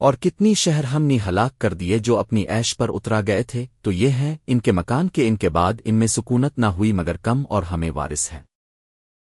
اور کتنی شہر ہم نے ہلاک کر دیے جو اپنی عیش پر اترا گئے تھے، تو یہ ہیں ان کے مکان کے ان کے بعد ان میں سکونت نہ ہوئی مگر کم اور ہمیں وارث ہیں۔